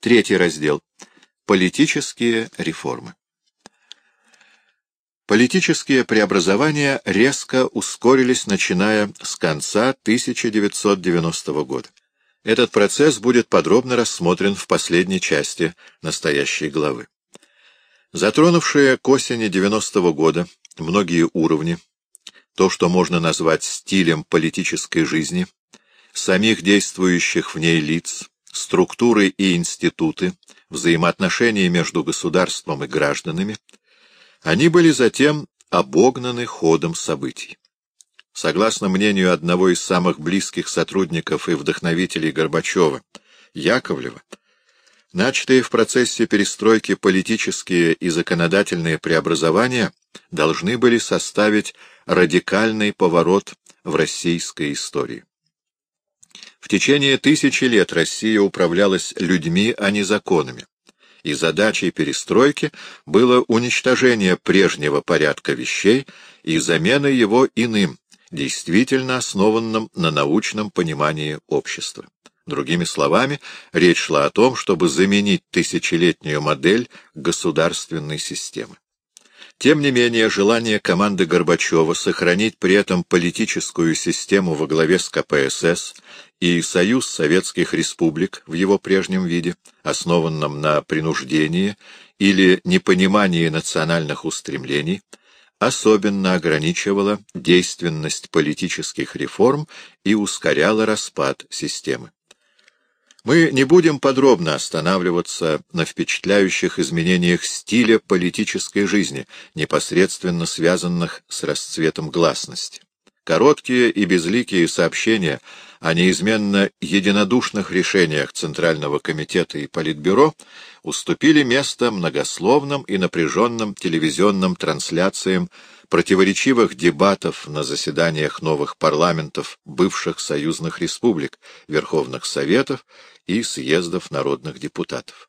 Третий раздел. Политические реформы. Политические преобразования резко ускорились, начиная с конца 1990 года. Этот процесс будет подробно рассмотрен в последней части настоящей главы. Затронувшие к осени 90 -го года многие уровни, то, что можно назвать стилем политической жизни, самих действующих в ней лиц, структуры и институты, взаимоотношения между государством и гражданами, они были затем обогнаны ходом событий. Согласно мнению одного из самых близких сотрудников и вдохновителей Горбачева, Яковлева, начатые в процессе перестройки политические и законодательные преобразования должны были составить радикальный поворот в российской истории. В течение тысячи лет Россия управлялась людьми, а не законами и задачей перестройки было уничтожение прежнего порядка вещей и замена его иным, действительно основанным на научном понимании общества. Другими словами, речь шла о том, чтобы заменить тысячелетнюю модель государственной системы. Тем не менее, желание команды Горбачева сохранить при этом политическую систему во главе с КПСС и Союз Советских Республик в его прежнем виде, основанном на принуждении или непонимании национальных устремлений, особенно ограничивало действенность политических реформ и ускоряло распад системы. Мы не будем подробно останавливаться на впечатляющих изменениях стиля политической жизни, непосредственно связанных с расцветом гласности. Короткие и безликие сообщения о неизменно единодушных решениях Центрального комитета и Политбюро уступили место многословным и напряженным телевизионным трансляциям противоречивых дебатов на заседаниях новых парламентов бывших союзных республик, Верховных Советов и съездов народных депутатов.